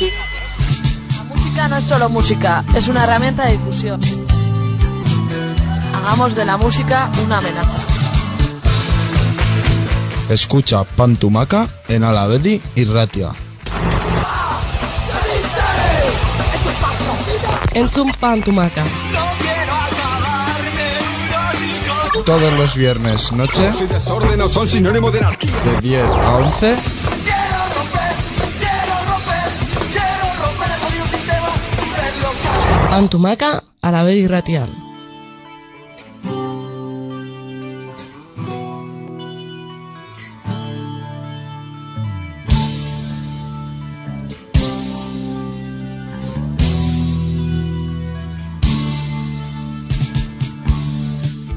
La música no es solo música, es una herramienta de difusión. Hagamos de la música una amenaza. Escucha Pantumaca en Alavedi y Ratia. Entzun Pantumaca. Todos los viernes noche y desorden son sinónimo de anarquía. de 10 a 11 Pantumaca a la vez irratian.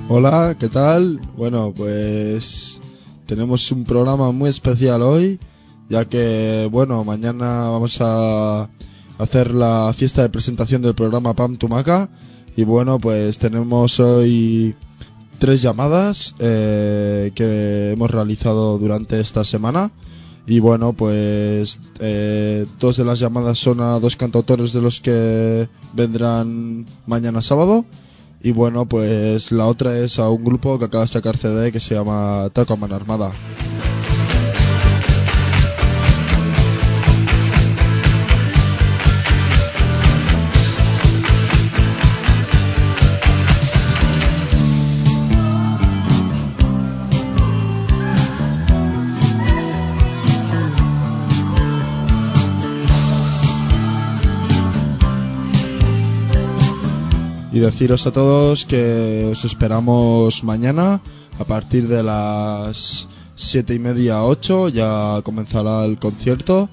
Hola, ¿qué tal? Bueno, pues tenemos un programa muy especial hoy, ya que, bueno, mañana vamos a hacer la fiesta de presentación del programa Pam Tumaca. Y bueno, pues tenemos hoy tres llamadas eh, que hemos realizado durante esta semana. Y bueno, pues eh, dos de las llamadas son a dos cantautores de los que vendrán mañana sábado. Y bueno, pues la otra es a un grupo que acaba de sacar CD que se llama Taco a Mano Armada. Y deciros a todos que os esperamos mañana a partir de las siete y media ocho ya comenzará el concierto.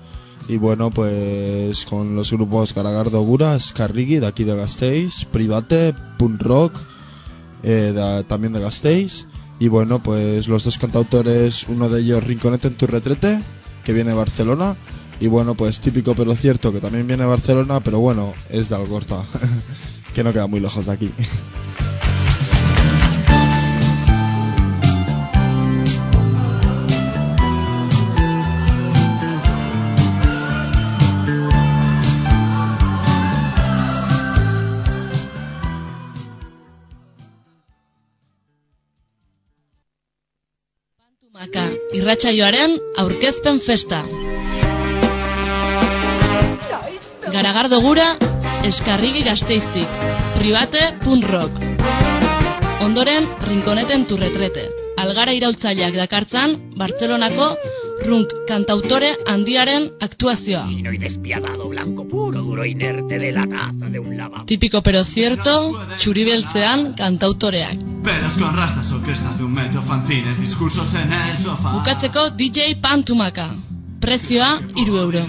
Y bueno pues con los grupos Garagardo Gura, Scarrigi de aquí de Gasteiz, Private, Punk Rock eh, también de Gasteiz. Y bueno pues los dos cantautores uno de ellos Rinconete en tu retrete que viene de Barcelona. Y bueno pues típico pero cierto que también viene de Barcelona pero bueno es de Algorta que no queda muy lejos de aquí. Irratsaioaren aurkezpen festa. Garagardo gura eskarrigi gazteiztik. Private punk rock. Ondoren rinkoneten turretrete. Algara iraultzaileak dakartzan Bartzelonako runk kantautore handiaren aktuazioa. Fino y despiadado, blanco puro, duro, inerte de la taza de un lavabo. Típico pero cierto, txuribeltzean kantautoreak. Pelos con rastas o crestas de un metro, fanzines, discursos en el sofá. Bukatzeko DJ Pantumaka. Prezioa, iru euro.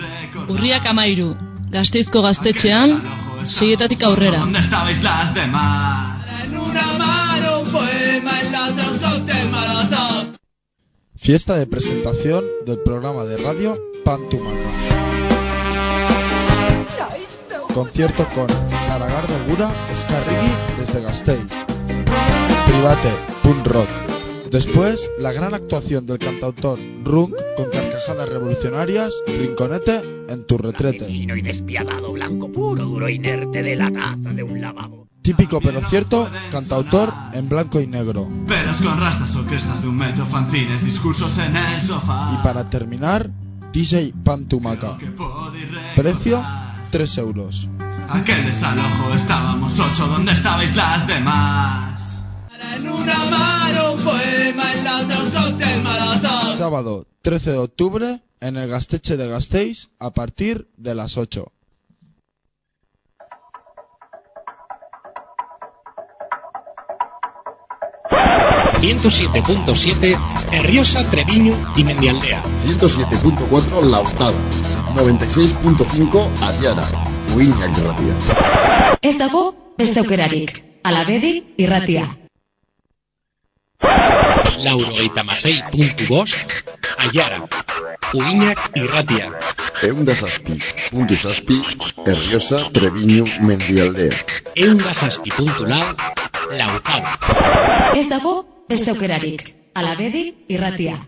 Urriak amairu. Gazteizko gaztetxean, seietatik aurrera. ¿Dónde estabais las demás? En una mano un poema, en la otra un molotov. Fiesta de presentación del programa de radio Pantumaca. Concierto con Garagardo Gura, Scarrigi desde Gasteiz. Private, Punk Rock. Después, la gran actuación del cantautor Runk con carcajadas revolucionarias, Rinconete en tu retrete. Fino y despiadado, blanco puro, duro, inerte de la taza de un lavabo. Típico pero cierto, cantautor en blanco y negro. Pelos con rastas o crestas de un metro, fanzines, discursos en el sofá. Y para terminar, DJ Pantumaca. Precio 3 euros. Aquel desalojo estábamos ocho, ¿dónde estabais las demás? En una mano un poema, en la otra un cóctel molotov. Sábado 13 de octubre en el Gasteche de Gasteiz a partir de las 8. ...107.7... Herriosa, Treviño y Mendialdea. 107.4 La Hurtada, 96.5 Ayara, Uiñak Gracia. Ez dago beste aukerarik. Alabedi irratia. Laurogeita masei puntu bost... Ayara. Uiñak irratia. Eunda Zazpi, puntu Zazpi, Herriosa, Treviño, Mendialdea. Eunda zazpi puntu lau... Laukada. Ez dago beste aukerarik. Alabedi irratia.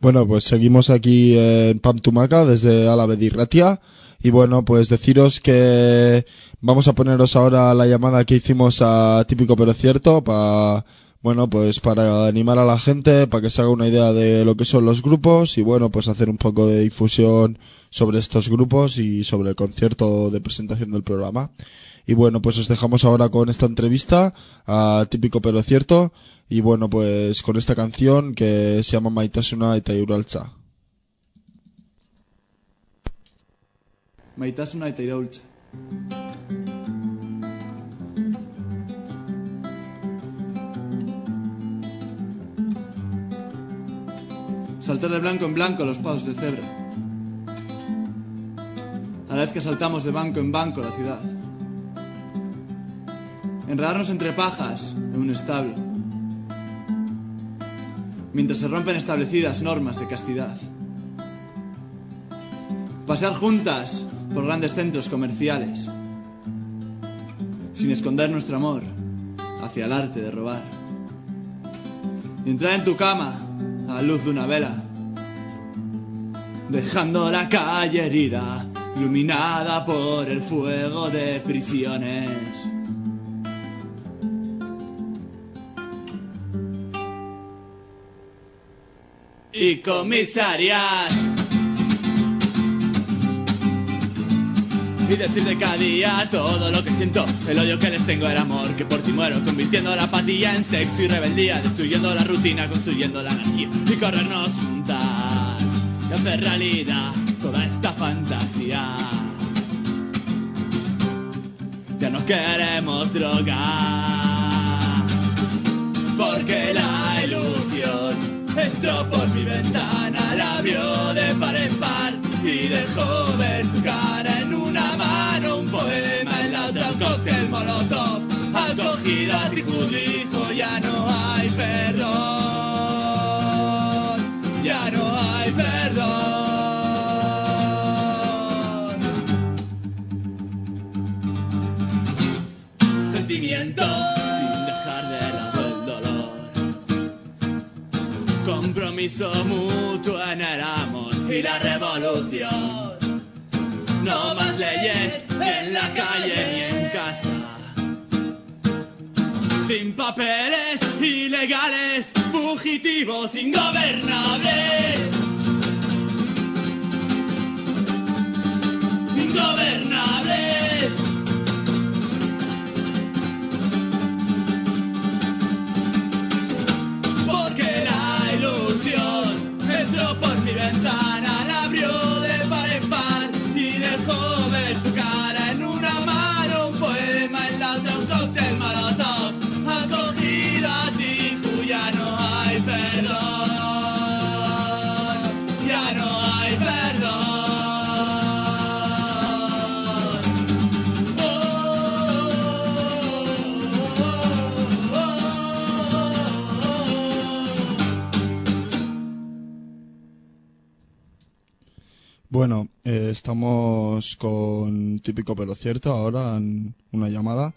Bueno, pues seguimos aquí en Pamtumaca desde Alavedi Ratia Y bueno, pues deciros que vamos a poneros ahora la llamada que hicimos a Típico pero Cierto para, bueno, pues para animar a la gente, para que se haga una idea de lo que son los grupos y bueno, pues hacer un poco de difusión sobre estos grupos y sobre el concierto de presentación del programa. Y bueno, pues os dejamos ahora con esta entrevista a Típico pero Cierto y bueno, pues con esta canción que se llama Maitasuna eta Uraltza. Maitasuna eta iraultza. Saltar de blanco en blanco los pasos de cebra. A la vez que saltamos de banco en banco la ciudad. Enredarnos entre pajas en un establo. Mientras se rompen establecidas normas de castidad. Pasear juntas por grandes centros comerciales, sin esconder nuestro amor hacia el arte de robar. Entrar en tu cama a luz de una vela, dejando la calle herida, iluminada por el fuego de prisiones. Y comisarias. Y decirte cada día todo lo que siento, el odio que les tengo, el amor que por ti muero, convirtiendo la apatía en sexo y rebeldía, destruyendo la rutina, construyendo la anarquía y corrernos juntas y hacer realidad toda esta fantasía. Ya no queremos drogar, porque la ilusión entró por mi ventana, la vio de par en par y dejó ver tu cara en un poema en la otra, un cóctel molotov, acogida, trijudijo, ya no hay perdón, ya no hay perdón. Sentimiento sin dejar de lado el dolor, compromiso mutuo en el amor y la revolución. No más leyes en la calle ni en casa. Sin papeles ilegales, fugitivos, ingobernables. Ingobernables. Bueno, eh, estamos con típico pero cierto ahora en una llamada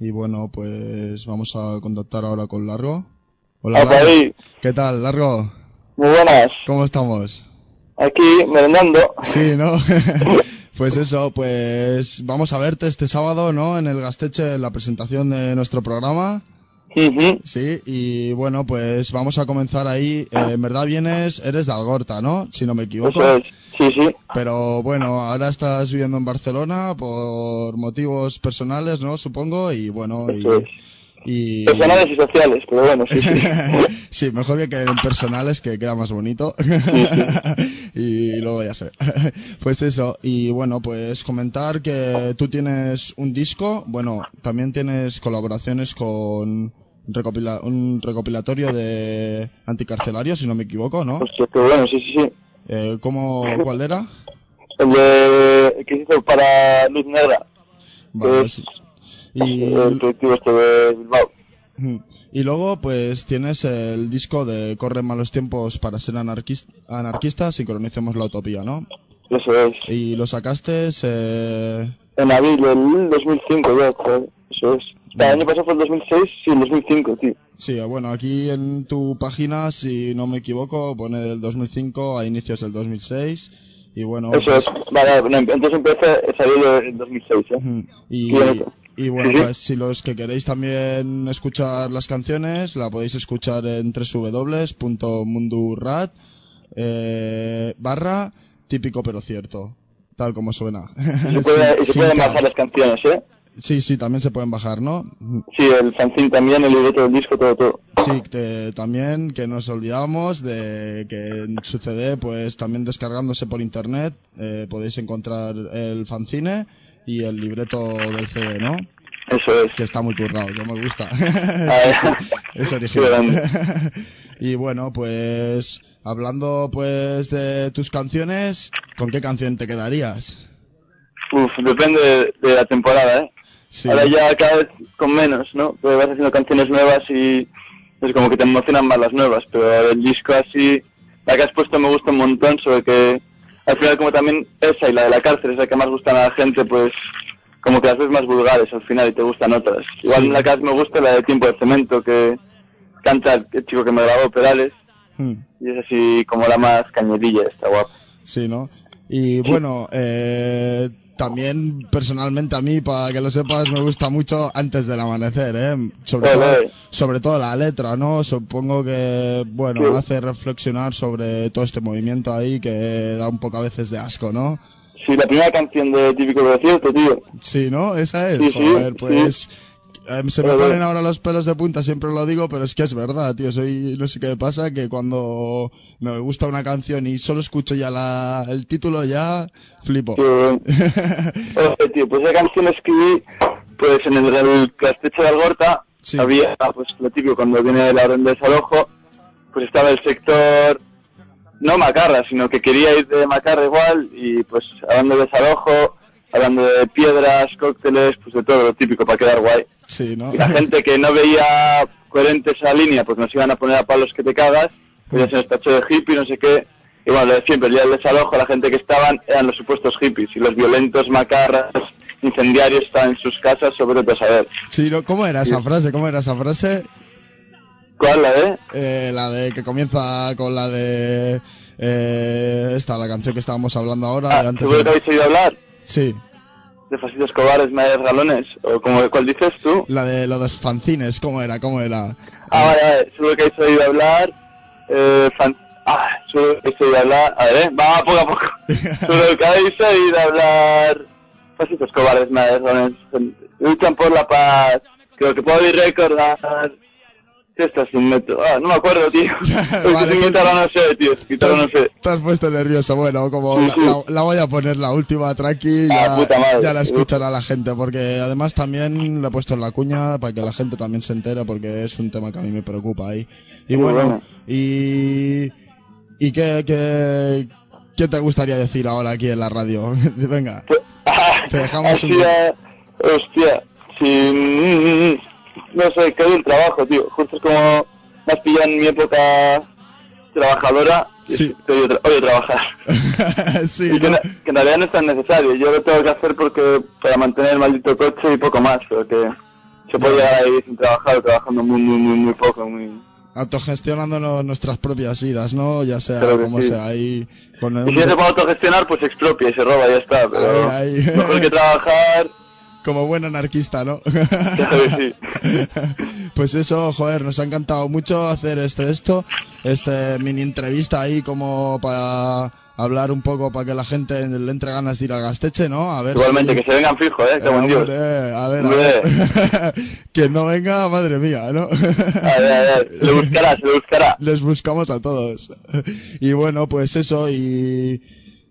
y bueno, pues vamos a contactar ahora con Largo. Hola, Largo. ¿Qué tal, Largo? Muy buenas. ¿Cómo estamos? Aquí, merendando. Sí, ¿no? pues eso, pues vamos a verte este sábado, ¿no? En el Gasteche, en la presentación de nuestro programa. Sí, y bueno, pues vamos a comenzar ahí. Eh, en verdad vienes, eres de Algorta, ¿no? Si no me equivoco. Eso es. Sí, sí. Pero bueno, ahora estás viviendo en Barcelona por motivos personales, ¿no? Supongo, y bueno, y... Personales y sociales, pero bueno, sí, sí. sí, mejor que queden personales, que queda más bonito. y luego ya sé. pues eso, y bueno, pues comentar que tú tienes un disco, bueno, también tienes colaboraciones con recopila- un recopilatorio de anticarcelarios, si no me equivoco, ¿no? Hostia, qué bueno, sí, sí, sí. Eh, ¿cómo, ¿Cuál era? El de... que hizo para Luz Negra. Vale, que es sí. Y, el colectivo este de Bilbao. Y luego, pues tienes el disco de Corren malos tiempos para ser anarquis- anarquista, sincronicemos la utopía, ¿no? Eso es. Y lo sacaste eh, En abril del 2005, ya, eso es. El año pasado fue el 2006, sí, el 2005, tío. Sí, bueno, aquí en tu página, si no me equivoco, pone del 2005 a inicios del 2006. Y bueno, Eso pues, es. Vale, bueno, entonces empecé, salió en 2006, ¿eh? Y, bonito. y bueno, Sí, pues si los que queréis también escuchar las canciones, la podéis escuchar en www.mundurat eh, barra típico pero cierto, tal como suena. Y se, puede, y se pueden bajar las canciones, ¿eh? Sí, sí, también se pueden bajar, ¿no? Sí, el fanzine también, el libreto del disco, todo, todo. Sí, que también que nos olvidamos de que en su CD, pues también descargándose por internet, eh, podéis encontrar el fanzine y el libreto del CD, ¿no? Eso es. Que está muy currado, que me gusta. Es original. y bueno, pues hablando pues de tus canciones, ¿con qué canción te quedarías? Uf, depende de, de la temporada, ¿eh? Sí. Ahora ya cada vez con menos, ¿no? Porque vas haciendo canciones nuevas y es como que te emocionan más las nuevas, pero el disco así, la que has puesto me gusta un montón, sobre que al final como también esa y la de la cárcel es la que más gustan a la gente, pues como que las ves más vulgares al final y te gustan otras. Igual Sí. la que más me gusta la de Tiempo de Cemento, que canta el el chico que me grabó, Perales, Hmm. y es así como la más cañerilla, está guapa. Sí, ¿no? Y bueno, eh, también personalmente a mí, para que lo sepas, me gusta mucho antes del amanecer, ¿eh? Sobre, todo, sobre todo la letra, ¿no? Supongo que, bueno, Sí. hace reflexionar sobre todo este movimiento ahí que da un poco a veces de asco, ¿no? Sí, la primera canción de Típico pero cierto, tío. Sí, ¿no? Esa es. Sí, sí, Joder, sí. pues... eh, se me ponen ahora los pelos de punta, siempre lo digo, pero es que es verdad, tío. Soy, no sé qué pasa, que cuando me gusta una canción y solo escucho ya la, el título, ya flipo. Oye, tío, pues esa canción escribí, pues en el, el Castecho de Algorta, había, pues lo típico, cuando viene la orden de desalojo, pues estaba el sector, no Macarra, sino que quería ir de Macarra igual, y pues hablando de desalojo, hablando de piedras, cócteles, pues de todo lo típico para quedar guay. Sí, ¿no? Y la gente que no veía coherente esa línea, pues nos iban a poner a palos que te cagas, pues ya se nos tachó de hippie, no sé qué. Y bueno, lo de siempre, el día del desalojo, la gente que estaban eran los supuestos hippies, y los violentos macarras, incendiarios estaban en sus casas, sobre todo saber. Sí, ¿no? ¿Cómo era esa frase? ¿Cómo era esa frase? ¿Cuál, la de? Eh, la de que comienza con la de... Eh, esta, la canción que estábamos hablando ahora. de antes ¿Seguro de- que habéis oído hablar? Sí, De Fascitos Cobares, Madres Galones, o como, ¿cuál dices tú? la de lo de fanzines, ¿cómo era? ¿Cómo era? Ah, vale, vale, seguro que habéis oído hablar, eh, fan- ah, seguro que habéis oído hablar, a ver, eh, va poco a poco. seguro que habéis oído hablar, Fascitos Cobares, Madres Galones, luchan por la paz, creo que puedo recordar, ¿qué estás sin metro? Ah, no me acuerdo, tío. Porque sin guitarra no sé, tío, guitarra no sé. Te has puesto nervioso, bueno, como Sí, la, sí. la- la voy a poner la última tranqui, ya, Ah, ya la escuchará la gente, porque además también le he puesto en la cuña para que la gente también se entere, porque es un tema que a mí me preocupa ahí. Y bueno, bueno. y... ¿Y qué, qué, qué te gustaría decir ahora aquí en la radio? Venga, te dejamos un... Hostia, hostia, si, mm, mm, no sé, que hay un trabajo, tío, justo es como me has pillado en mi época trabajadora, Sí. te odio, tra- trabajar. sí, y que, na- que en realidad no es tan necesario, yo lo tengo que hacer porque para mantener el maldito coche y poco más, pero que se puede llegar ahí sin trabajar trabajando muy, muy, muy, muy poco, muy... Autogestionándonos nuestras propias vidas, ¿no? Ya sea como sí. sea ahí... Con el- Y si no se puede autogestionar, pues se expropia y se roba ya está, pero ahí. mejor que trabajar... Como buen anarquista, ¿no? sí. Pues eso, joder, nos ha encantado mucho hacer este esto, este mini entrevista ahí como para hablar un poco para que la gente le entre ganas de ir al Gasteche, ¿no? A ver Igualmente, si- que se vengan fijo, eh, que buen Eh, Dios. hombre, a ver, a ver. Quien no venga, madre mía, ¿no? A ver, a ver, le buscará, se le buscará. Les buscamos a todos. Y bueno, pues eso, y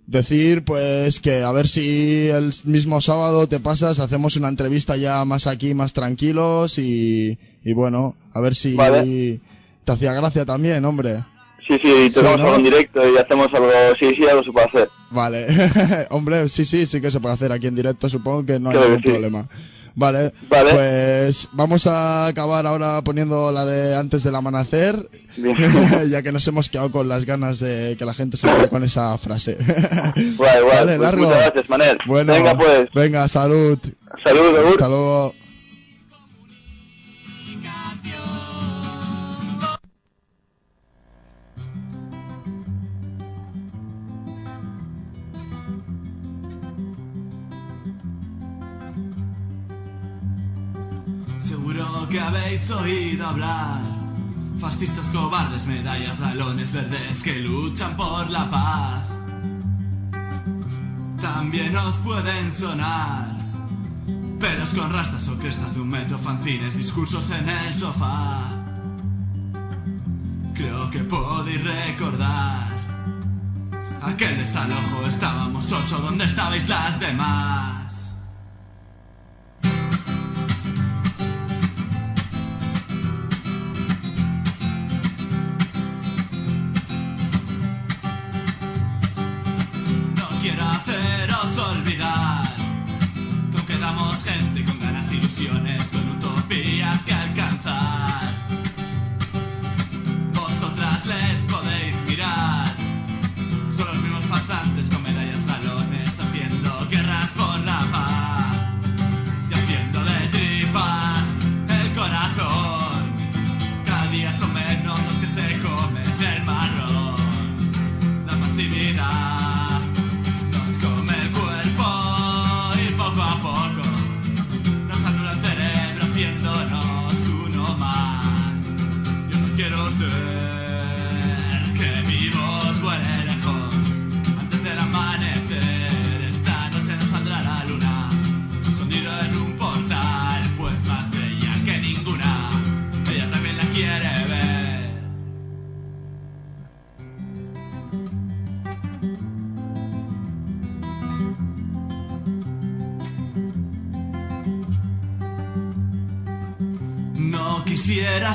decir pues que a ver si el mismo sábado te pasas, hacemos una entrevista ya más aquí, más tranquilos y, y bueno, a ver si Vale. te hacía gracia también, hombre. Sí, sí, Sí, tocamos ¿no? algo en directo y hacemos algo, sí, sí, algo se puede hacer. Vale, hombre, sí, sí, sí que se puede hacer aquí en directo, supongo que no hay Claro ningún sí. problema. Vale, Vale. pues vamos a acabar ahora poniendo la de antes del amanecer, ya que nos hemos quedado con las ganas de que la gente se quede con esa frase. Guay, guay, Vale, pues largo. muchas gracias, Manel. Bueno, Venga, pues, venga, salud. saludos, Ur. Hasta luego. Habéis oído hablar. Fascistas cobardes, medallas, balones verdes que luchan por la paz. También os pueden sonar pelos con rastas o crestas de un metro, fanzines, discursos en el sofá. Creo que podéis recordar aquel desalojo. Estábamos ocho, ¿dónde estabais las demás?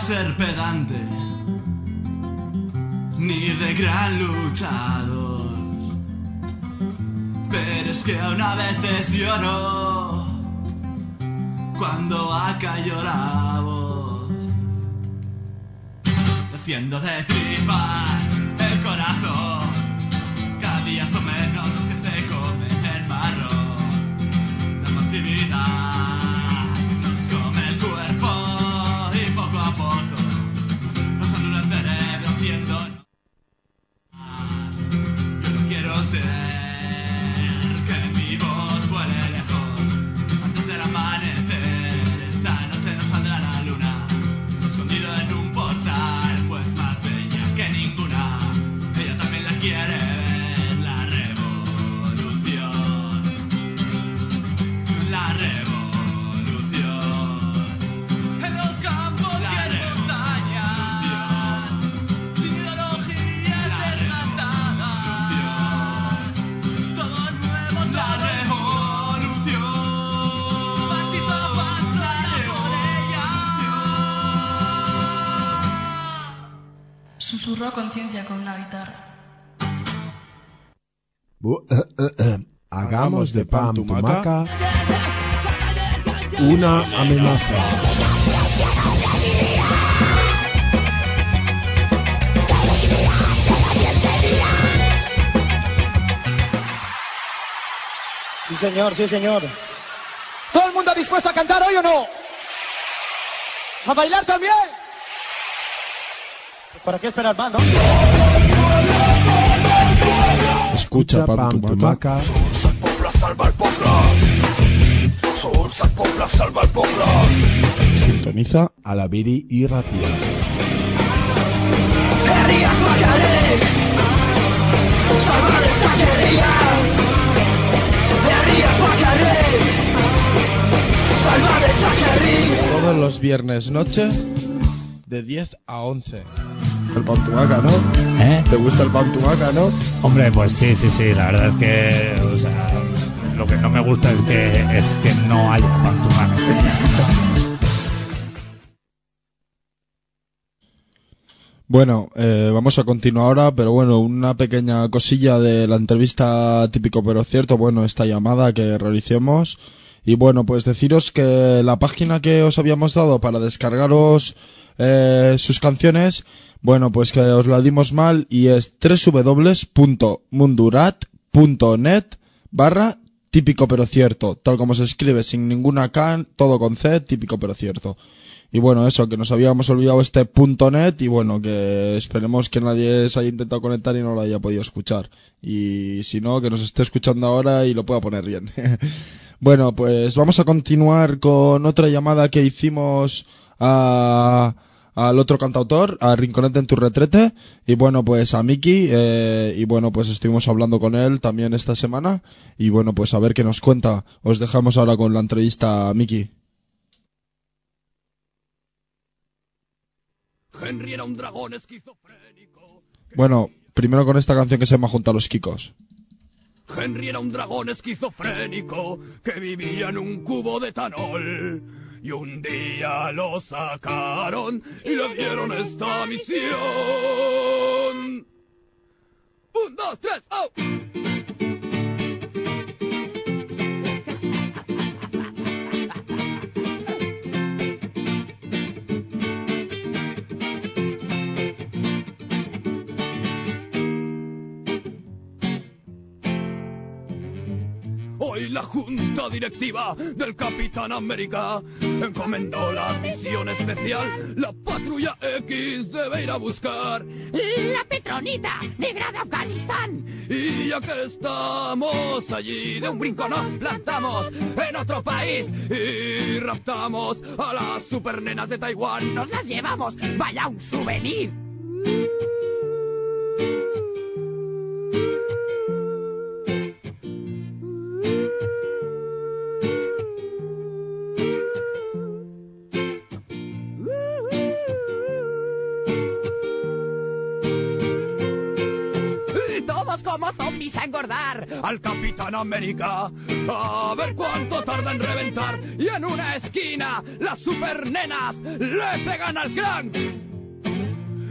Ser pedante, ni de gran luchador. Pero es que aún a veces lloro cuando acallo la voz. Haciendo de tripas el corazón. Cada día son menos los que se comen el marrón. La masividad Susurró conciencia con una guitarra. Bu- eh, eh, eh. Hagamos de Pam Tumaca una amenaza. Sí, señor, sí, señor. ¿Todo el mundo dispuesto a cantar hoy o no? ¿A bailar también? ¿Para qué esperar más, no? Escucha Pam Tumaca Pobla salva salva el poble. sintoniza a la Viri y Ratia. Herriak bakarrik salba dezakeria. Herriak bakarrik salba dezakeria. Todos los viernes noche de 10 a 11. El pan tumaca, ¿no? ¿Eh? ¿Te gusta el pan tumaca, no? Hombre, pues sí, sí, sí, la verdad es que, o sea, lo que no me gusta es que, es que no haya pantumaca. Bueno, eh, vamos a continuar ahora, pero bueno, una pequeña cosilla de la entrevista típico pero cierto, bueno, esta llamada que realicemos. Y bueno, pues deciros que la página que os habíamos dado para descargaros eh, sus canciones, bueno, pues que os la dimos mal y es www.mundurat.net barra típico pero cierto, tal como se escribe, sin ninguna K, todo con C, típico pero cierto. Y bueno, eso, que nos habíamos olvidado este punto net y bueno, que esperemos que nadie se haya intentado conectar y no lo haya podido escuchar. Y si no, que nos esté escuchando ahora y lo pueda poner bien. Bueno, pues vamos a continuar con otra llamada que hicimos a, al otro cantautor, a Rinconete en tu retrete, y bueno, pues a Miki, eh, y bueno, pues estuvimos hablando con él también esta semana, y bueno, pues a ver qué nos cuenta. Os dejamos ahora con la entrevista a Miki. Henry era un dragón esquizofrénico. Bueno, primero con esta canción que se llama Junto a los Kikos. Henry era un dragón esquizofrénico que vivía en un cubo de etanol. Y un día lo sacaron y le dieron esta misión. Un, dos, tres, ¡oh! La junta directiva del Capitán América encomendó la misión especial. La patrulla X debe ir a buscar La Petronita, negra de Afganistán. Y ya que estamos allí, de un brinco nos plantamos en otro país y raptamos a las supernenas de Taiwán. Nos las llevamos, vaya un souvenir. A engordar al Capitán América. A ver cuánto tarda en reventar. Y en una esquina, las supernenas le pegan al clan.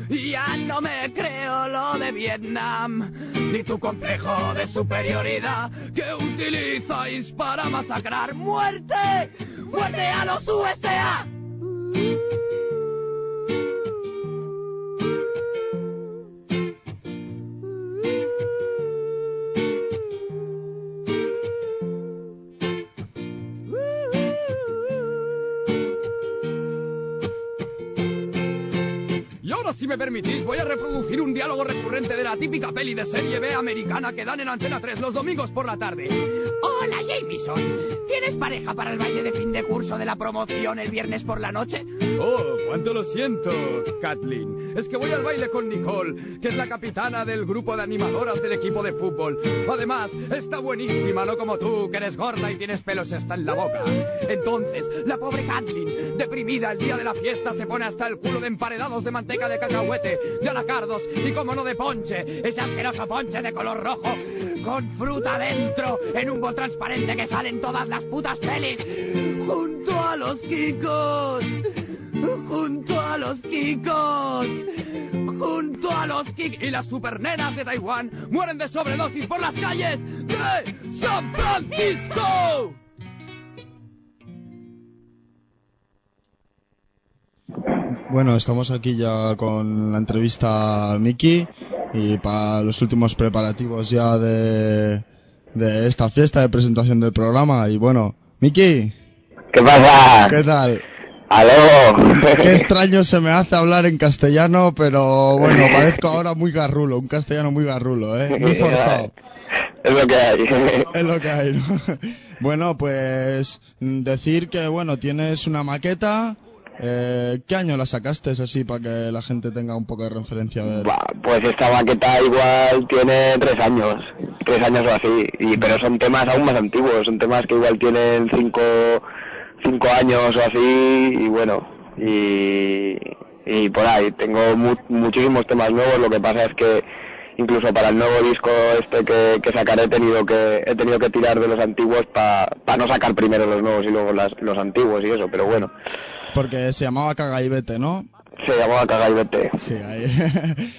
Ya no me creo lo de Vietnam, ni tu complejo de superioridad que utilizáis para masacrar. ¡Muerte! ¡Muerte a los USA! Permitís, voy a reproducir un diálogo recurrente de la típica peli de serie B americana que dan en Antena 3 los domingos por la tarde. Hola, Jameson. ¿Tienes pareja para el baile de fin de curso de la promoción el viernes por la noche? Oh, cuánto lo siento, Kathleen. Es que voy al baile con Nicole, que es la capitana del grupo de animadoras del equipo de fútbol. Además, está buenísima, no como tú, que eres gorda y tienes pelos hasta en la boca. Entonces, la pobre Kathleen, deprimida el día de la fiesta, se pone hasta el culo de emparedados de manteca de de anacardos y, como no, de ponche. Ese asqueroso ponche de color rojo, con fruta dentro, en un bol transparente que sale en todas las putas pelis. Junto a los Kikos. Junto a los Kikos. Junto a los Kik y las supernenas de Taiwán mueren de sobredosis por las calles de San Francisco. Bueno, estamos aquí ya con la entrevista a Miki y para los últimos preparativos ya de, de esta fiesta de presentación del programa. Y bueno, Miki. ¿Qué pasa? ¿Qué tal? ¡Aló! Qué extraño se me hace hablar en castellano, pero bueno, parezco ahora muy garrulo, un castellano muy garrulo, ¿eh? Muy forzado. Es lo que hay. Es lo que hay, ¿no? Bueno, pues mm, decir que, bueno, tienes una maqueta. Eh, ¿Qué año la sacaste así para que la gente tenga un poco de referencia? A. Buah, Pues esta maqueta igual tiene tres años, tres años o así, y, pero son temas aún más antiguos, son temas que igual tienen cinco, cinco años o así, y bueno, y, y por ahí, tengo mu- muchísimos temas nuevos, lo que pasa es que incluso para el nuevo disco este que, que sacaré he tenido que, he tenido que tirar de los antiguos para no sacar primero los nuevos y luego las- los antiguos y eso, pero bueno, Porque se llamaba Caga y Vete, ¿no? se llamaba Caga y Vete. Sí, ahí.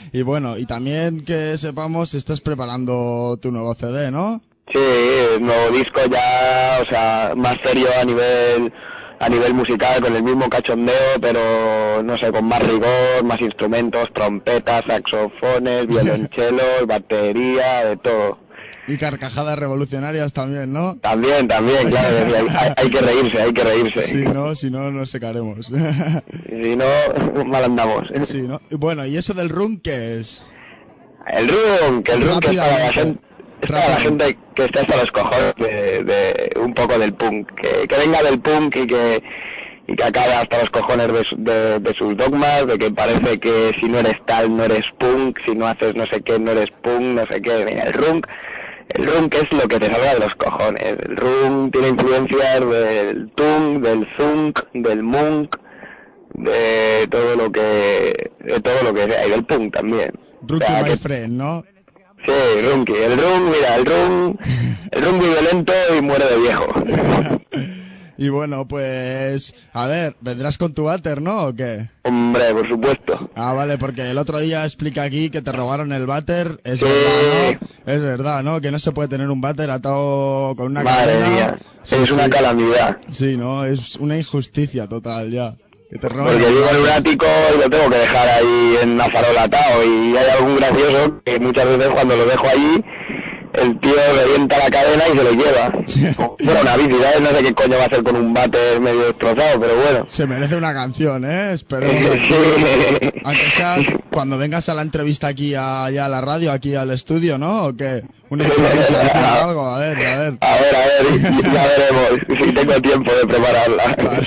y bueno, y también que sepamos, estás preparando tu nuevo CD, ¿no? Sí, nuevo disco ya, o sea, más serio a nivel a nivel musical, con el mismo cachondeo, pero no sé, con más rigor, más instrumentos, trompetas, saxofones, violonchelos, batería, de todo. Y carcajadas revolucionarias también, ¿no? También, también, claro, hay, hay- que reírse, hay que reírse. Si no, si no, nos secaremos. Si no, mal andamos. sí, ¿no? Bueno, ¿y eso del run qué es? El room, que el room que es para la gente, es para la gente que está hasta los cojones de, de un poco del punk, que, que venga del punk y que y que acabe hasta los cojones de, de- de sus dogmas, de que parece que si no eres tal no eres punk, si no haces no sé qué no eres punk, no sé qué, mira, el runk, el runk es lo que te salga de los cojones, el runk tiene influencias del tung, del zunk, del munk, de todo lo que, de todo lo que sea, y del punk también. Rookie O sea, my que- friend, ¿no? Sí, Runky. El Run, mira, el Run, el Run muy violento y muere de viejo. Y bueno, pues, a ver, vendrás con tu váter, ¿no? ¿O qué? Hombre, por supuesto. Ah, vale, porque el otro día explica aquí que te robaron el váter. Es verdad, ¿no? Es verdad, ¿no? Que no se puede tener un váter atado con una Madre cadena. mía, Sí, es una calamidad. Sí, ¿no? Es una injusticia total ya. Que te Porque vivo en un ático y lo tengo que dejar ahí en una farola atado y hay algún gracioso que muchas veces cuando lo dejo allí el tío revienta la cadena y se lo lleva. Bueno, una bici, ¿sabes? No sé qué coño va a hacer con un váter medio destrozado, pero bueno. Se merece una canción, ¿eh? Espero. Aunque sea cuando vengas a la entrevista aquí a, allá a la radio, aquí al estudio, ¿no? ¿O qué? Una algo, a ver, a ver. A ver, a ver, ya veremos si tengo tiempo de prepararla.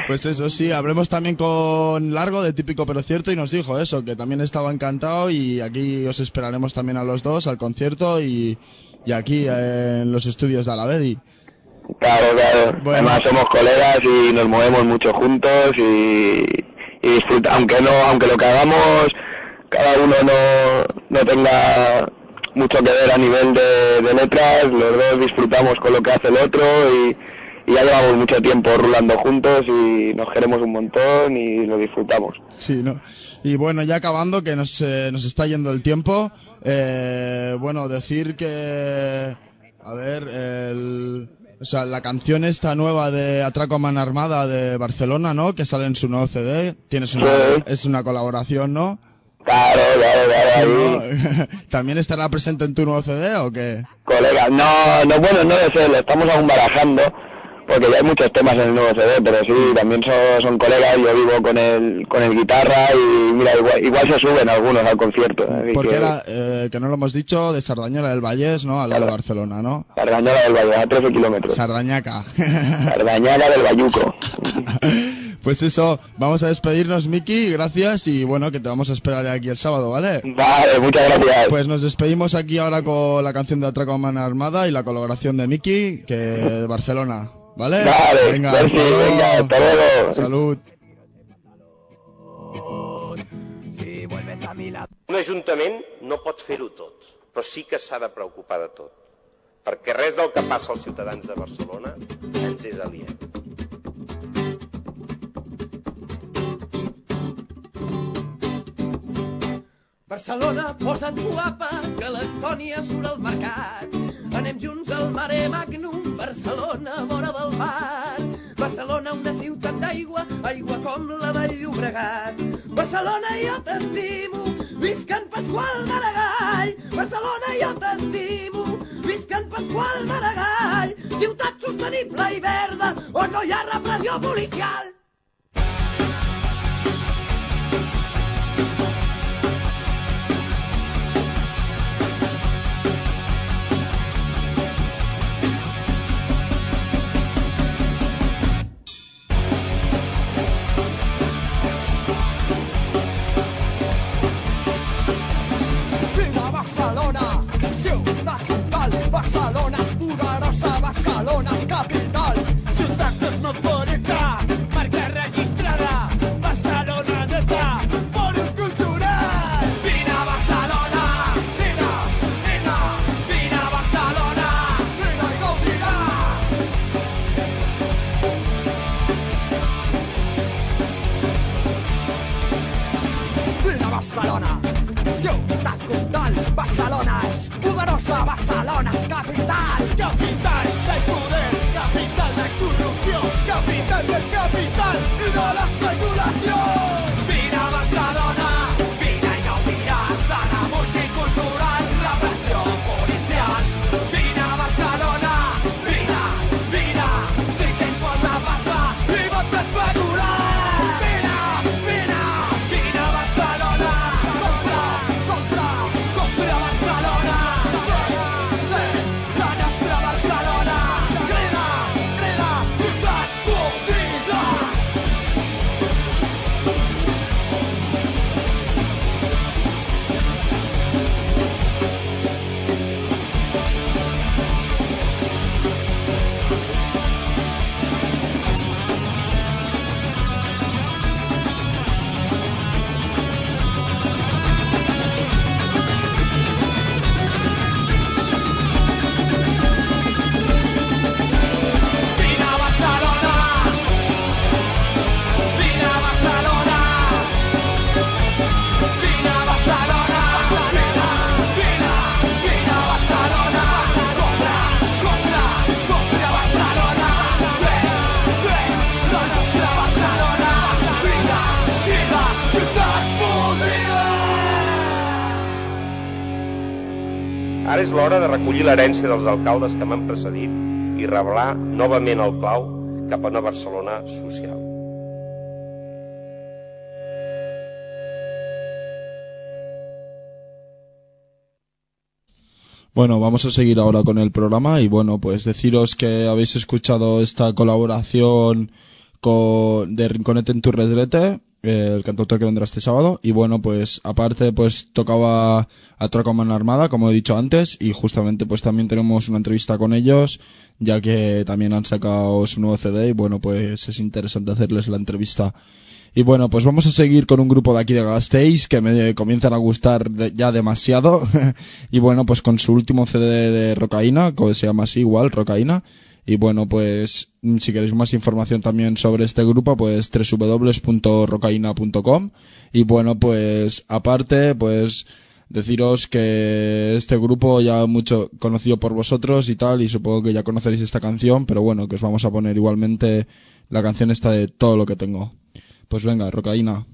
Pues eso sí, hablemos también con Largo de Típico Pero Cierto y nos dijo eso, que también estaba encantado y aquí os esperaremos también a los dos al concierto y, y aquí eh, en los estudios de Alavedi. Claro, claro. Además somos colegas y nos movemos mucho juntos y, y disfruta, aunque no, aunque lo que hagamos cada uno no, no tenga mucho que ver a nivel de, de letras, los dos disfrutamos con lo que hace el otro y, y ya llevamos mucho tiempo rulando juntos y nos queremos un montón y lo disfrutamos. Sí, ¿no? Y bueno, ya acabando, que nos, eh, nos está yendo el tiempo, eh, bueno, decir que, a ver, el, o sea, la canción esta nueva de Atraco a Mano Armada de Barcelona, ¿no? Que sale en su nuevo CD, tienes una, es una colaboración, ¿no? Claro, claro, claro. Sí, ¿no? ¿También estará presente en tu nuevo CD o qué? Colegas, no, no, bueno, no lo sé, lo estamos aún barajando, porque ya hay muchos temas en el nuevo CD, pero sí, también son, son colegas, yo vivo con el, con el guitarra y mira, igual, igual se suben algunos al concierto. así Porque que- era, eh, que no lo hemos dicho, de Sardañola del Vallés, ¿no? Al lado de Barcelona, ¿no? Sardañola del Valle, a 13 kilómetros. Sardañaca. Sardañaca del Bayuco. Pues eso, vamos a despedirnos, Miki, gracias y bueno, que te vamos a esperar aquí el sábado, ¿vale? Vale, muchas gracias. Pues nos despedimos aquí ahora con la canción de Atraco a Mano Armada y la colaboración de Miki, que de Barcelona, ¿vale? Vale, venga, merci, hasta luego. venga, hasta luego. Salud. Un ajuntament no pot fer-ho tot, però sí que s'ha de preocupar de tot, perquè res del que passa als ciutadans de Barcelona ens és aliè. Barcelona, posa't guapa, que l'Antònia surt al mercat. Anem junts al mare magnum, Barcelona, vora del mar. Barcelona, una ciutat d'aigua, aigua com la del Llobregat. Barcelona, jo t'estimo, visca en Pasqual Maragall. Barcelona, jo t'estimo, visca en Pasqual Maragall. Ciutat sostenible i verda, on no hi ha repressió policial. Ciutat capital. Barcelona és poderosa, Barcelona és capital. Ara és l'hora de recollir l'herència dels alcaldes que m'han precedit i revelar novament el clau cap a una Barcelona social. Bueno, vamos a seguir ahora con el programa y bueno, pues deciros que habéis escuchado esta colaboración con, de Rinconete en tu Redrete, el cantautor que vendrá este sábado y bueno, pues aparte pues tocaba a Trocoman Armada, como he dicho antes, y justamente pues también tenemos una entrevista con ellos, ya que también han sacado su nuevo CD y bueno, pues es interesante hacerles la entrevista. Y bueno, pues vamos a seguir con un grupo de aquí de Gasteiz que me comienzan a gustar de- ya demasiado. y bueno, pues con su último CD de Rocaína, que se llama así igual, Rocaína. Y bueno, pues mm, si queréis más información también sobre este grupo, pues www.rocaina.com. Y bueno, pues aparte, pues deciros que este grupo ya mucho conocido por vosotros y tal, y supongo que ya conoceréis esta canción, pero bueno, que os vamos a poner igualmente la canción esta de todo lo que tengo. Pues venga, Rocaína.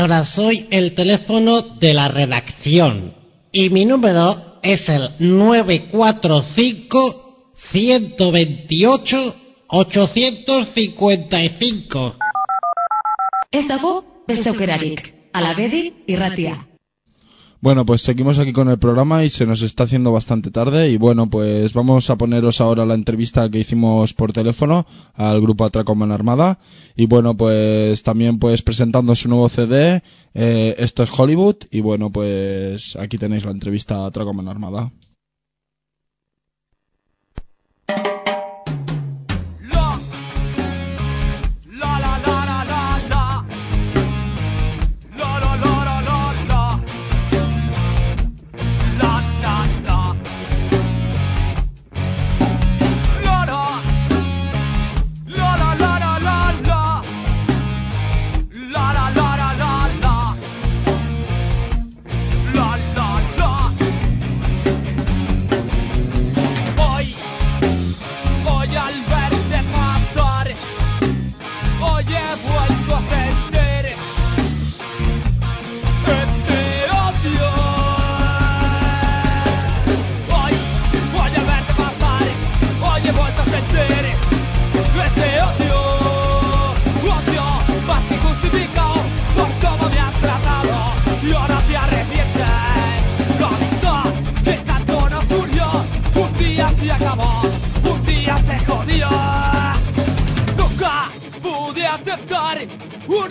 Ahora soy el teléfono de la redacción y mi número es el 945 128 855. Ez dago beste aukerarik. Alabedi irratia. Bueno, pues seguimos aquí con el programa y se nos está haciendo bastante tarde y bueno, pues vamos a poneros ahora la entrevista que hicimos por teléfono al grupo Atracoman Armada y bueno, pues también pues presentando su nuevo CD, eh, esto es Hollywood y bueno, pues aquí tenéis la entrevista a Atracoman Armada.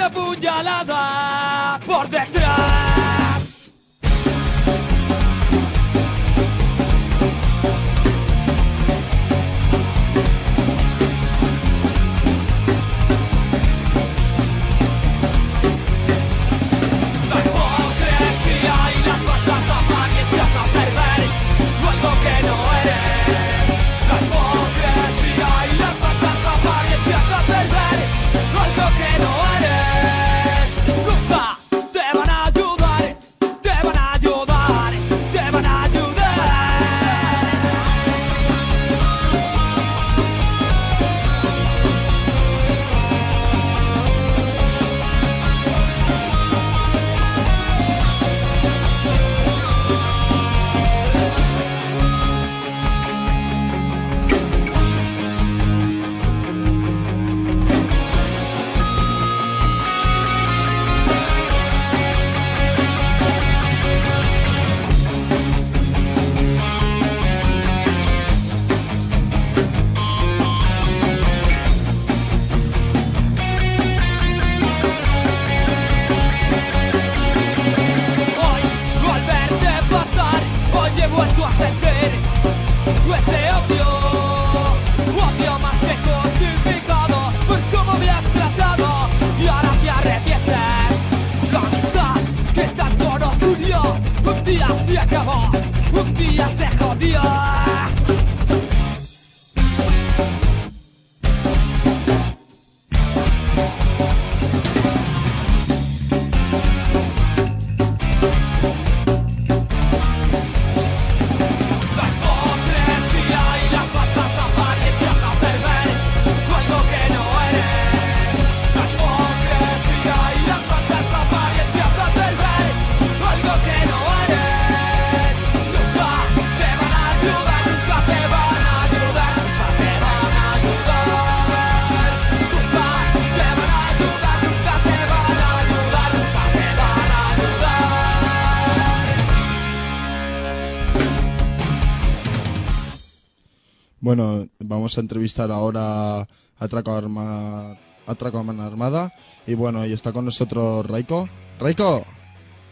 Una puñalada vamos a entrevistar ahora a Traco Arma, a Traco Arma Armada. Y bueno, y está con nosotros Raiko. Raiko,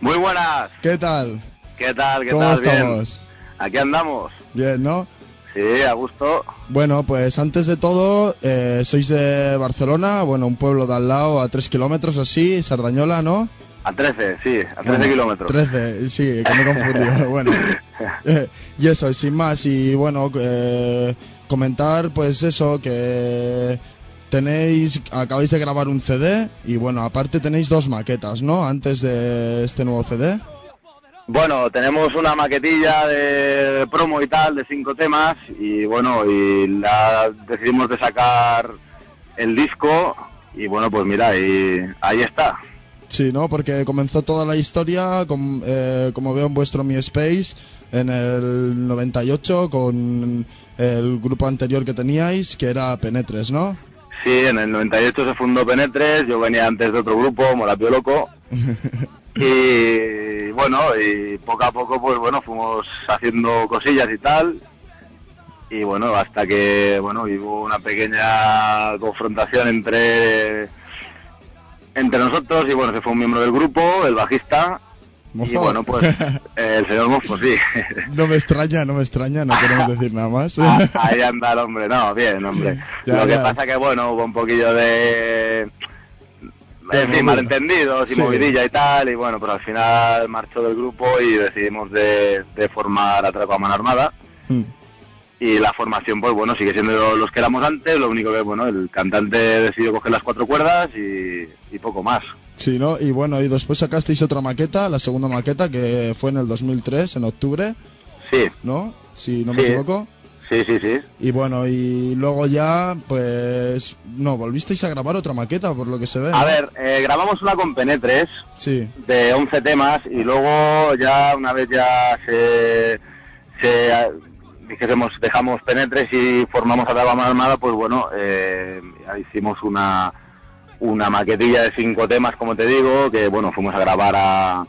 Muy buenas. ¿qué tal? ¿Qué tal? ¿Qué ¿Cómo tal? Bien. estamos? Aquí andamos. Bien, ¿no? Sí, a gusto. Bueno, pues antes de todo, eh, sois de Barcelona, bueno, un pueblo de al lado, a tres kilómetros así, Sardañola, ¿no? A 13, sí, a 13 Bueno, kilómetros. 13, sí, que me he confundido. bueno, Eh, y eso, y sin más, y bueno, eh, comentar pues eso, que tenéis, acabáis de grabar un CD y bueno, aparte tenéis dos maquetas, ¿no? Antes de este nuevo CD. Bueno, tenemos una maquetilla de promo y tal, de cinco temas, y bueno, y la decidimos de sacar el disco, y bueno, pues mira, y ahí está. Sí, ¿no? Porque comenzó toda la historia, com- eh, como veo en vuestro MySpace, en el 98, con el grupo anterior que teníais, que era Penetres, ¿no? Sí, en el 98 se fundó Penetres, yo venía antes de otro grupo, Morapio Loco, y bueno, y poco a poco, pues bueno, fuimos haciendo cosillas y tal, y bueno, hasta que, bueno, hubo una pequeña confrontación entre entre nosotros y bueno, se fue un miembro del grupo, el bajista, y bueno, pues el señor Mofo, sí. no me extraña, no me extraña, no queremos decir nada más. Ah, Ahí anda el hombre, no, bien, hombre. Ya, Lo que pasa que, bueno, hubo un poquillo de... En fin, malentendidos y Sí. movidilla y tal, y bueno, pero al final marchó del grupo y decidimos de, de formar Atraco a Mano Armada. Mm. Y la formación, pues bueno, sigue siendo los que éramos antes, lo único que, bueno, el cantante decidió coger las cuatro cuerdas y, y poco más. Sí, ¿no? Y bueno, y después sacasteis otra maqueta, la segunda maqueta, que fue en el 2003, en octubre, Sí, ¿no? Si no me Sí. equivoco. sí, sí, sí. Y bueno, y luego ya, pues, no, volvisteis a grabar otra maqueta, por lo que se ve. A ¿no? ver, eh, grabamos una con Penetres, Sí, de 11 temas y luego ya una vez ya se, se dijésemos dejamos penetres y formamos a Mano Armada pues bueno eh, hicimos una una maquetilla de cinco temas como te digo que bueno fuimos a grabar a,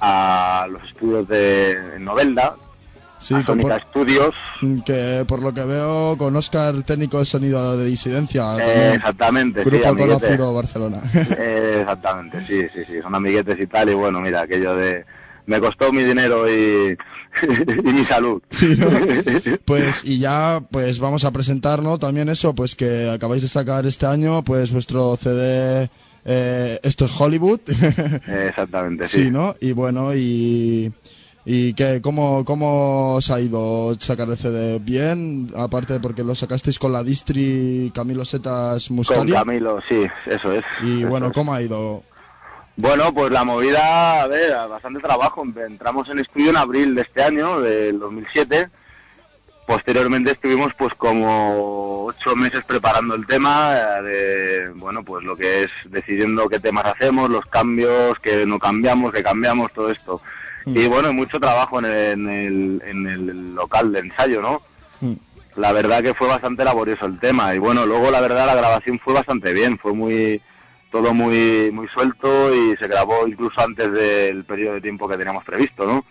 a los estudios de Novelda Sí, Sónica Studios. que por lo que veo con Oscar técnico de sonido de disidencia. Eh, exactamente, sí, Grupo amiguete. conocido Barcelona. Eh, exactamente, sí, sí, sí, son amiguetes y tal, y bueno, mira, aquello de... Me costó mi dinero y, y mi salud. Sí, ¿no? Pues y ya pues vamos a presentar, ¿no? También eso, pues que acabáis de sacar este año pues vuestro CD eh, esto es Hollywood. Exactamente, sí. sí, ¿no? Y bueno, y y que cómo cómo os ha ido sacar el CD bien, aparte porque lo sacasteis con la distri Camilo Setas Con Muscaria. Camilo, sí, eso es. Y eso bueno, es. ¿cómo ha ido? Bueno, pues la movida, a ver, bastante trabajo. Entramos en estudio en abril de este año, del 2007. Posteriormente estuvimos pues como ocho meses preparando el tema, eh, de, bueno, pues lo que es decidiendo qué temas hacemos, los cambios, que no cambiamos, que cambiamos, todo esto. Y bueno, mucho trabajo en el, en el, en el local de ensayo, ¿no? La verdad que fue bastante laborioso el tema y bueno, luego la verdad la grabación fue bastante bien, fue muy todo muy muy suelto y se grabó incluso antes del periodo de tiempo que teníamos previsto, ¿no?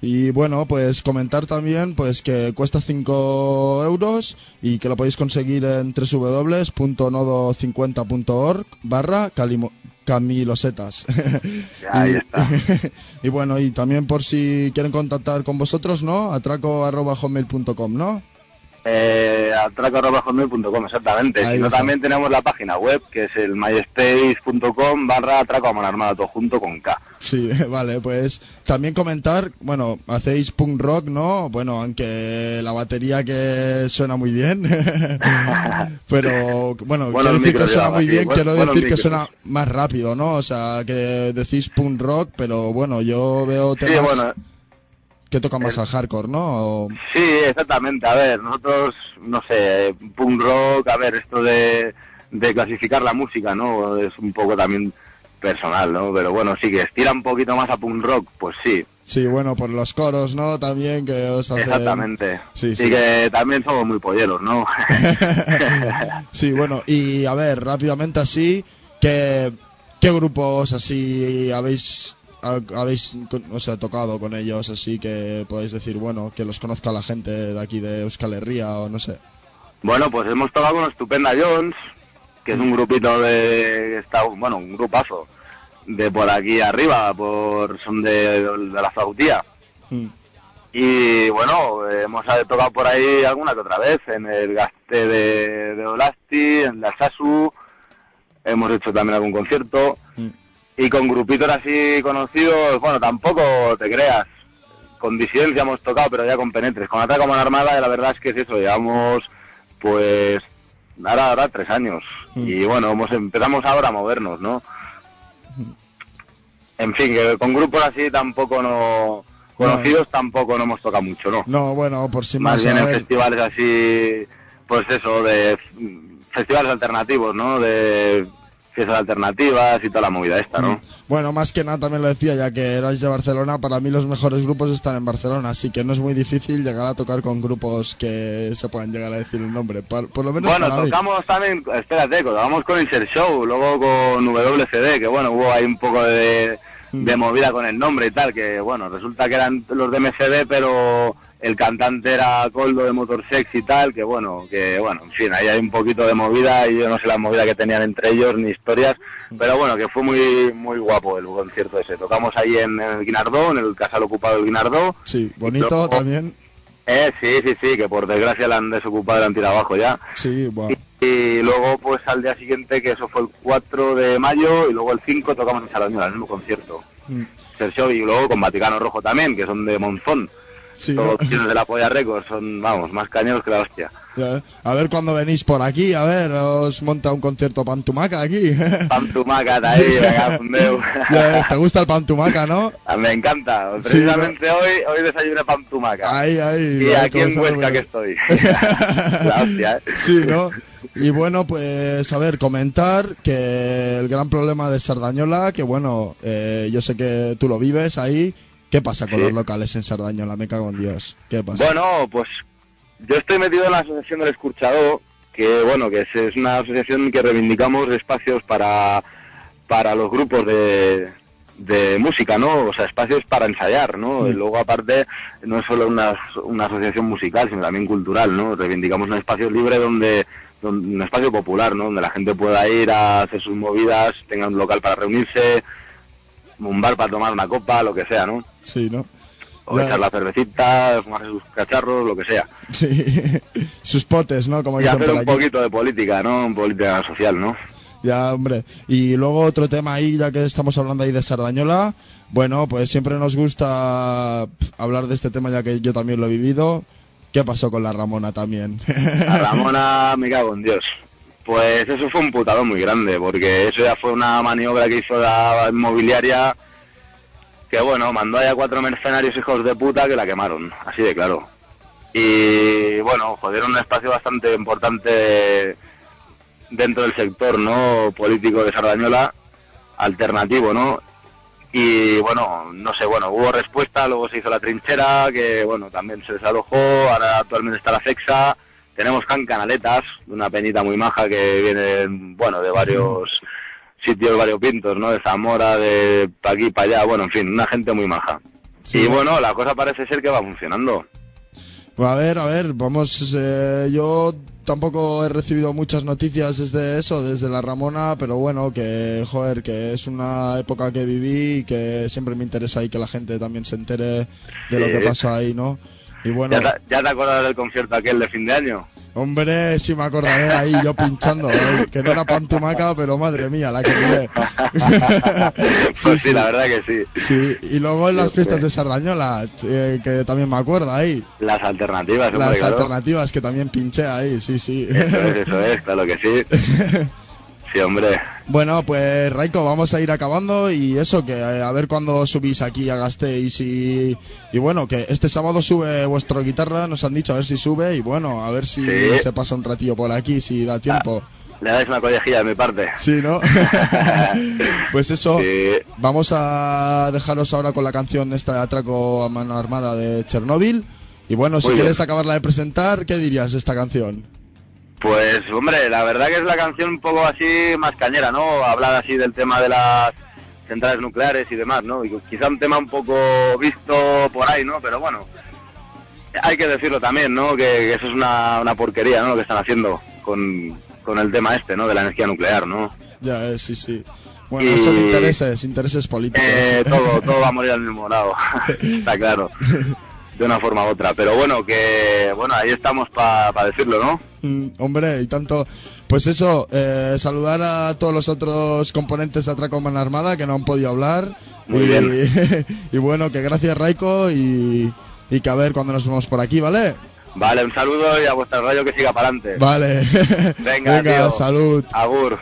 Y bueno, pues comentar también pues que cuesta 5 euros y que lo podéis conseguir en www.nodo50.org barra camilosetas. Ahí y, está. y bueno, y también por si quieren contactar con vosotros, ¿no? atraco.hotmail.com, ¿no? Eh, atraco.hotmail.com, exactamente. Ahí Si no, está. también tenemos la página web que es el myspace.com barra atraco a mano armada todo junto con K. Sí, vale, pues también comentar, bueno, hacéis punk rock, ¿no? Bueno, aunque la batería que suena muy bien, pero bueno, Bueno, quiero decir que suena muy bien, bueno, quiero bueno, decir que suena más rápido, ¿no? O sea, que decís punk rock, pero bueno, yo veo Sí, temas bueno, que tocan más al hardcore, ¿no? O- Sí, exactamente. A ver, nosotros, no sé, punk rock, a ver, esto de, de clasificar la música, ¿no? Es un poco también personal, ¿no? Pero bueno, sí que estira un poquito más a punk rock, pues sí, Sí, bueno, por los coros, ¿no? También que os hacen... exactamente. Sí, y sí. que también somos muy polleros, ¿no? Sí, bueno, y a ver, rápidamente así, ¿qué, qué grupos así habéis ha- habéis o sea, tocado con ellos así que podéis decir, bueno, que los conozca la gente de aquí de Euskal Herria o no sé? Bueno, pues hemos tocado con Estupenda Jones, que es un grupito de... Está, bueno, un grupazo de por aquí arriba, por son de, de la Zautía. Mm. Y bueno, hemos tocado por ahí alguna que otra vez, en el Gaste de, de Olasti, en la Sasu, hemos hecho también algún concierto. Y con grupitos así conocidos, bueno, tampoco te creas. Con disidencia hemos tocado, pero ya con penetres. Con Ataque como Armada, la verdad es que es eso, llevamos pues ahora, ahora tres años. Y bueno, hemos, empezamos ahora a movernos, ¿no? En fin, que con grupos así tampoco no... Conocidos tampoco no hemos tocado mucho, ¿no? No, bueno, por si Más más, bien en festivales así, pues eso, de mm, festivales alternativos, ¿no? De fiestas alternativas y toda la movida esta, ¿no? bueno, más que nada también lo decía, ya que erais de Barcelona, para mí los mejores grupos están en Barcelona, así que no es muy difícil llegar a tocar con grupos que se puedan llegar a decir un nombre, por, por lo menos Bueno, para mí. tocamos también, espérate, tocamos con Insert Show, luego con WCD, que bueno, hubo ahí un poco de, de movida con el nombre y tal, que bueno, resulta que eran los de MCD, pero el cantante era Coldo de Motorsex y tal, que bueno, que bueno, en fin, ahí hay un poquito de movida y yo no sé la movida que tenían entre ellos ni historias, pero bueno, que fue muy muy guapo el concierto ese. Tocamos ahí en el Guinardó, en el casal ocupado del Guinardó. Sí, bonito también. Eh, sí, sí, sí, que por desgracia la han desocupado y la han tirado abajo ya. Sí. Y luego, pues al día siguiente, que eso fue el 4 de mayo, y luego el 5 tocamos en Sarañola, el mismo concierto. Mm. Sergio, y luego con Vaticano Rojo también, que son de Monzón. Sí, Todos ¿no? tienen de la Polla Records, son, vamos, más cañeros que la hostia. A ver cuando venís por aquí, a ver, os monta un concierto Pantumaca aquí. Pantumaca, ahí, Sí. venga. Ya, ¿Te gusta el Pantumaca, no? Ah, Me encanta. Sí, Precisamente hoy, hoy desayuné Pantumaca. Ahí, ahí. y aquí en Huesca que fenómeno. estoy. la hostia, ¿eh? Sí, ¿no? Y bueno, pues a ver, comentar que el gran problema de Sardañola, que bueno, eh, yo sé que tú lo vives ahí. ¿Qué pasa con Sí. los locales en Sardañola? Me cago en Dios. ¿Qué pasa? Bueno, pues yo estoy metido en la Asociación del Escuchador, que bueno, que es, es una asociación que reivindicamos espacios para, para los grupos de, de música, ¿no? O sea, espacios para ensayar, ¿no? Y luego, aparte, no es solo una, una asociación musical, sino también cultural, ¿no? Reivindicamos un espacio libre donde, donde- un espacio popular, ¿no? Donde la gente pueda ir a hacer sus movidas, tenga un local para reunirse, un bar para tomar una copa, lo que sea, ¿no? Sí, ¿no? O Ya. echar la cervecita, fumarse sus cacharros, lo que sea. Sí. Sus potes, ¿no? Como Y hacer un aquí. poquito de política, ¿no? Política social, ¿no? Ya, hombre. Y luego otro tema ahí, ya que estamos hablando ahí de Sardañola. Bueno, pues siempre nos gusta hablar de este tema, ya que yo también lo he vivido. ¿Qué pasó con la Ramona también? A Ramona, me cago en Dios. Pues eso fue un putado muy grande, porque eso ya fue una maniobra que hizo la inmobiliaria que, bueno, mandó allá cuatro mercenarios hijos de puta que la quemaron, así de claro. Y, bueno, jodieron un espacio bastante importante dentro del sector, ¿no?, político de Sardañola, alternativo, ¿no? Y, bueno, no sé, bueno, hubo respuesta, luego se hizo la trinchera, que, bueno, también se desalojó, ahora actualmente está la FEXA, tenemos Can Canaletas, una peñita muy maja que viene, bueno, de varios sitios variopintos, ¿no? De Zamora, de pa' aquí, para allá, bueno, en fin, una gente muy maja. y bueno, la cosa parece ser que va funcionando. Pues a ver, a ver, vamos, eh, yo tampoco he recibido muchas noticias desde eso, desde la Ramona, pero bueno, que, joder, que es una época que viví y que siempre me interesa y que la gente también se entere de lo que pasó ahí, ¿no? Y bueno, ¿Ya, te, ya te acuerdas del concierto aquel de fin de año? hombre, sí me acordaré ahí yo pinchando, eh, que no era pantumaca, pero madre mía, la que lié. pues sí, la verdad que sí. Sí, y luego en las Sí, fiestas sí. de Sardañola, eh, que también me acuerdo ahí. Las alternativas, hombre, Las claro. alternativas que también pinché ahí, sí, sí. Eso es, eso es, claro que sí. Sí, hombre. Bueno, pues Raiko, vamos a ir acabando y eso, que eh, a ver cuándo subís aquí a Gasteiz y, y bueno, que este sábado sube vuestro guitarra, nos han dicho a ver si sube y bueno, a ver si Sí. se pasa un ratillo por aquí, si da tiempo. Le dais una collejilla de mi parte. Sí, ¿no? pues eso, vamos a dejaros ahora con la canción esta de Atraco a mano armada de Chernóbil y bueno, si bien. quieres acabarla de presentar, ¿qué dirías de esta canción? Pues, hombre, la verdad que es la canción un poco así más cañera, ¿no? Hablar así del tema de las centrales nucleares y demás, ¿no? Y quizá un tema un poco visto por ahí, ¿no? Pero bueno, hay que decirlo también, ¿no? Que, que eso es una, una porquería, ¿no? Lo que están haciendo con, con el tema este, ¿no? De la energía nuclear, ¿no? Ya, eh, sí, sí. Bueno, Y- son intereses, intereses políticos. Eh, todo, todo va a morir al mismo lado, está claro, de una forma u otra. Pero bueno, que, bueno, ahí estamos para decirlo, ¿no? Mm, hombre, y tanto. Pues eso, eh, saludar a todos los otros componentes de Atraco Mano Armada que no han podido hablar. Muy y, bien. y bueno, que gracias Raiko y, y que a ver cuando nos vemos por aquí, ¿vale? Vale, un saludo y a vuestra radio que siga para adelante. Vale. Venga, tío. salud. Agur.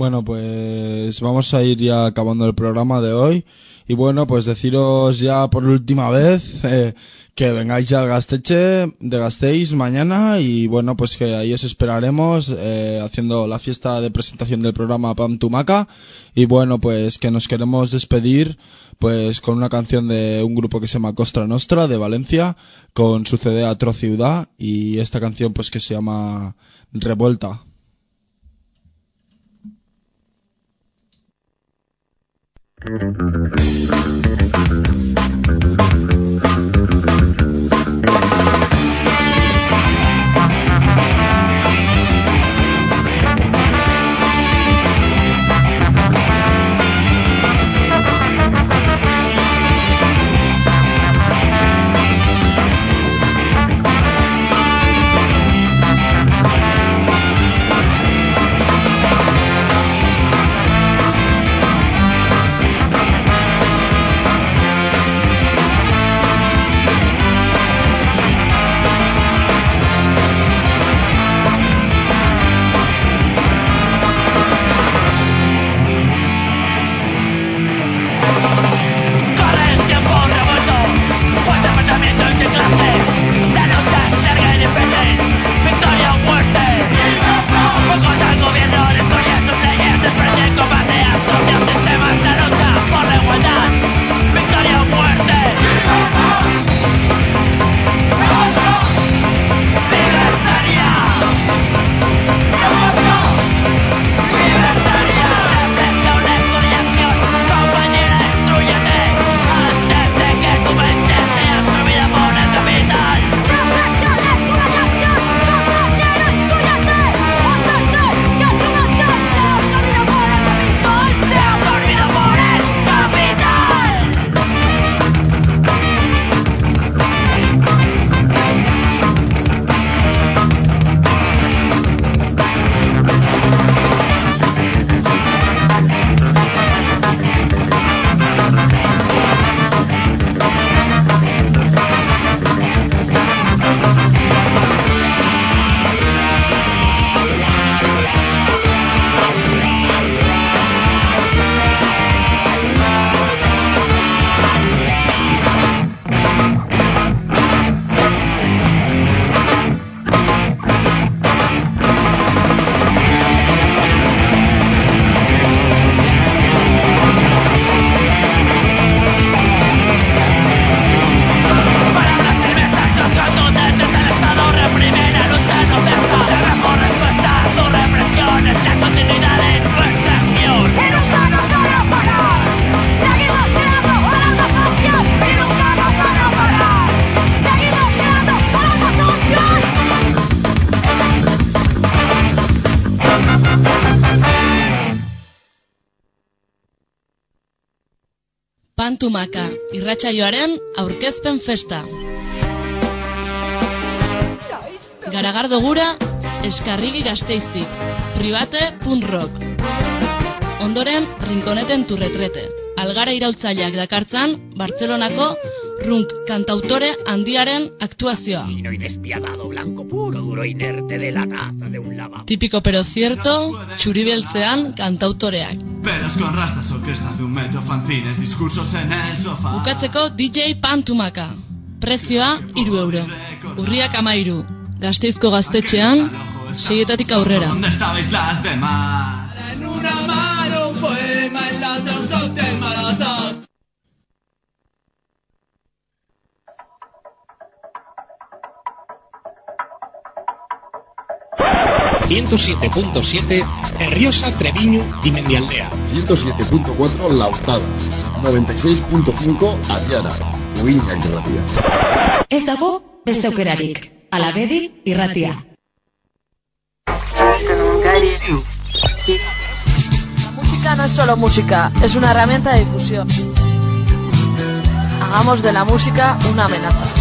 Bueno, pues vamos a ir ya acabando el programa de hoy. Y bueno, pues deciros ya por última vez eh, que vengáis ya al Gasteche de Gasteiz mañana y bueno, pues que ahí os esperaremos eh, haciendo la fiesta de presentación del programa Pam Tumaca y bueno, pues que nos queremos despedir pues con una canción de un grupo que se llama Costra Nostra de Valencia con su CD Atro Ciudad y esta canción pues que se llama Revuelta. Thank you. Pantumaka irratsaioaren aurkezpen festa. Garagardo gura eskarrigi gazteiztik, private.rock. Ondoren, rinkoneten turretrete. Algara iraultzaileak dakartzan, Bartzelonako runk kantautore handiaren aktuazioa. y despiadado, blanco puro, duro, inerte de la taza de un lavabo. Típico pero cierto, txuribeltzean kantautoreak. Pelos con rastas o crestas de un metro, fanzines, discursos en el sofá. Bukatzeko DJ Pantumaka. Prezioa, iru euro. Urriak amairu. Gazteizko gaztetxean, seietatik aurrera. ¿Dónde estabais las demás? En una mano un poema, en la otra un cóctel 107.7 Herriosa, Treviño y Mendialdea. 107.4 La Hurtada, 96.5 Adiara, Uiña y Gracia. Ez dago beste aukerarik. Alabedi irratia. La música no es solo música, es una herramienta de difusión. Hagamos de la música una amenaza.